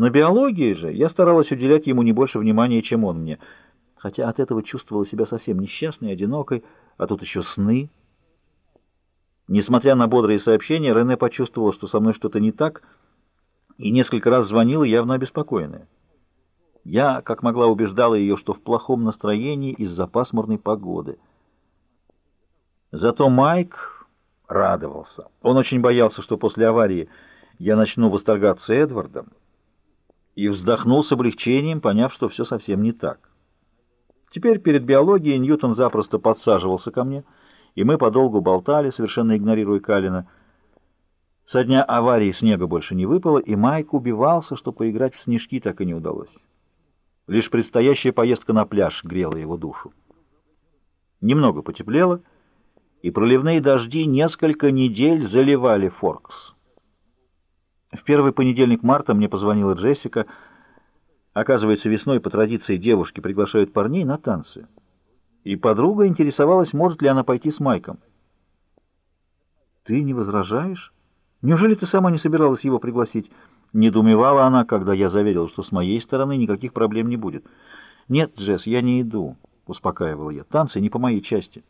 На биологии же я старалась уделять ему не больше внимания, чем он мне, хотя от этого чувствовала себя совсем несчастной, одинокой, а тут еще сны. Несмотря на бодрые сообщения, Рене почувствовала, что со мной что-то не так, и несколько раз звонила, явно обеспокоенная. Я, как могла, убеждала ее, что в плохом настроении из-за пасмурной погоды. Зато Майк радовался. Он очень боялся, что после аварии я начну восторгаться Эдвардом, и вздохнул с облегчением, поняв, что все совсем не так. Теперь перед биологией Ньютон запросто подсаживался ко мне, и мы подолгу болтали, совершенно игнорируя Калина. Со дня аварии снега больше не выпало, и Майк убивался, что поиграть в снежки так и не удалось. Лишь предстоящая поездка на пляж грела его душу. Немного потеплело, и проливные дожди несколько недель заливали Форкс. В первый понедельник марта мне позвонила Джессика. Оказывается, весной по традиции девушки приглашают парней на танцы. И подруга интересовалась, может ли она пойти с Майком. «Ты не возражаешь? Неужели ты сама не собиралась его пригласить?» Недоумевала она, когда я заверил, что с моей стороны никаких проблем не будет. «Нет, Джесс, я не иду», — успокаивал я. «Танцы не по моей части».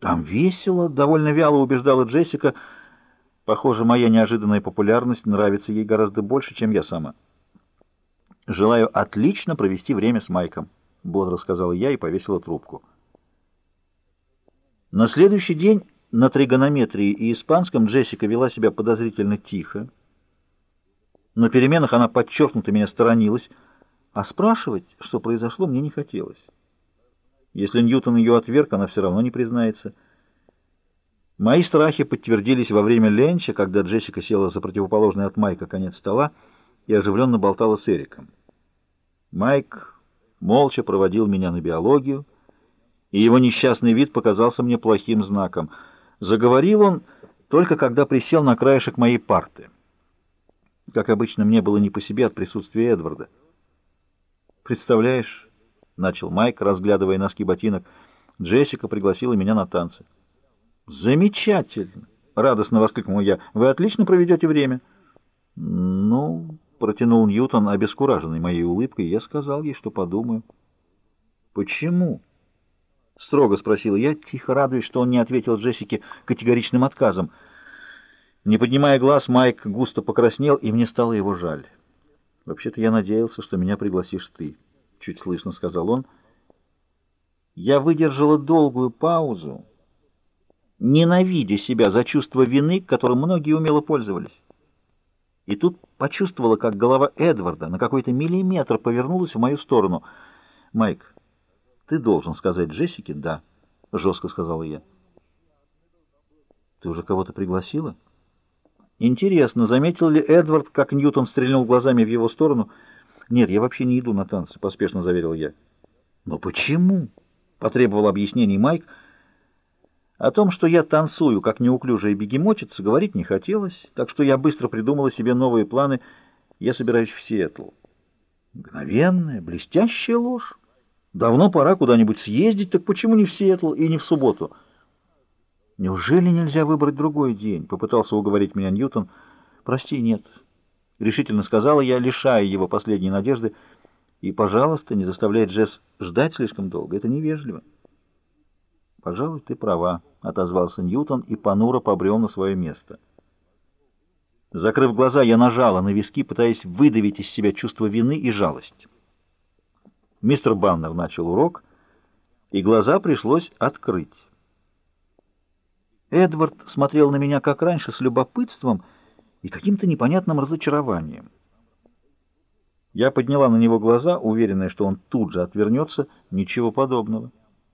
«Там весело», — довольно вяло убеждала Джессика, — Похоже, моя неожиданная популярность нравится ей гораздо больше, чем я сама. «Желаю отлично провести время с Майком», — бодро сказала я и повесила трубку. На следующий день на тригонометрии и испанском Джессика вела себя подозрительно тихо. На переменах она подчеркнуто меня сторонилась, а спрашивать, что произошло, мне не хотелось. Если Ньютон ее отверг, она все равно не признается — Мои страхи подтвердились во время ленча, когда Джессика села за противоположный от Майка конец стола и оживленно болтала с Эриком. Майк молча проводил меня на биологию, и его несчастный вид показался мне плохим знаком. Заговорил он только когда присел на краешек моей парты. Как обычно, мне было не по себе от присутствия Эдварда. «Представляешь», — начал Майк, разглядывая носки ботинок, — «Джессика пригласила меня на танцы». «Замечательно!» — радостно воскликнул я. «Вы отлично проведете время». «Ну...» — протянул Ньютон, обескураженный моей улыбкой, я сказал ей, что подумаю. «Почему?» — строго спросил я, тихо радуясь, что он не ответил Джессике категоричным отказом. Не поднимая глаз, Майк густо покраснел, и мне стало его жаль. «Вообще-то я надеялся, что меня пригласишь ты», — чуть слышно сказал он. Я выдержала долгую паузу, ненавидя себя за чувство вины, которым многие умело пользовались. И тут почувствовала, как голова Эдварда на какой-то миллиметр повернулась в мою сторону. «Майк, ты должен сказать Джессике «да», — жестко сказала я. «Ты уже кого-то пригласила?» «Интересно, заметил ли Эдвард, как Ньютон стрельнул глазами в его сторону?» «Нет, я вообще не иду на танцы», — поспешно заверил я. «Но почему?» — потребовал объяснений Майк — о том, что я танцую, как неуклюжая бегемотица, говорить не хотелось, так что я быстро придумала себе новые планы. Я собираюсь в Сиэтл. Мгновенная, блестящая ложь. Давно пора куда-нибудь съездить, так почему не в Сиэтл и не в субботу? Неужели нельзя выбрать другой день? Попытался уговорить меня Ньютон. Прости, нет. Решительно сказала я, лишая его последней надежды. И, пожалуйста, не заставляй Джесс ждать слишком долго. Это невежливо. Пожалуй, ты права. — отозвался Ньютон и понуро побрел на свое место. Закрыв глаза, я нажала на виски, пытаясь выдавить из себя чувство вины и жалость. Мистер Баннер начал урок, и глаза пришлось открыть. Эдвард смотрел на меня, как раньше, с любопытством и каким-то непонятным разочарованием. Я подняла на него глаза, уверенная, что он тут же отвернется. Ничего подобного.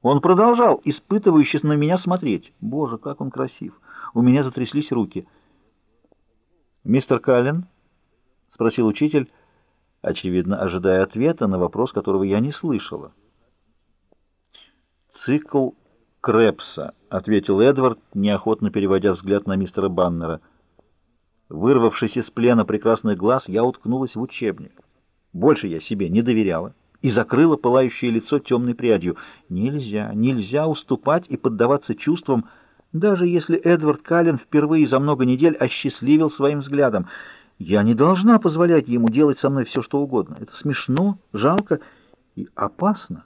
Он продолжал, испытывающе на меня смотреть. Боже, как он красив! У меня затряслись руки. «Мистер Каллен?» — спросил учитель, очевидно, ожидая ответа на вопрос, которого я не слышала. «Цикл Крепса», — ответил Эдвард, неохотно переводя взгляд на мистера Баннера. Вырвавшись из плена прекрасных глаз, я уткнулась в учебник. Больше я себе не доверяла и закрыла пылающее лицо темной прядью. Нельзя, нельзя уступать и поддаваться чувствам, даже если Эдвард Каллен впервые за много недель осчастливил своим взглядом. Я не должна позволять ему делать со мной все, что угодно. Это смешно, жалко и опасно.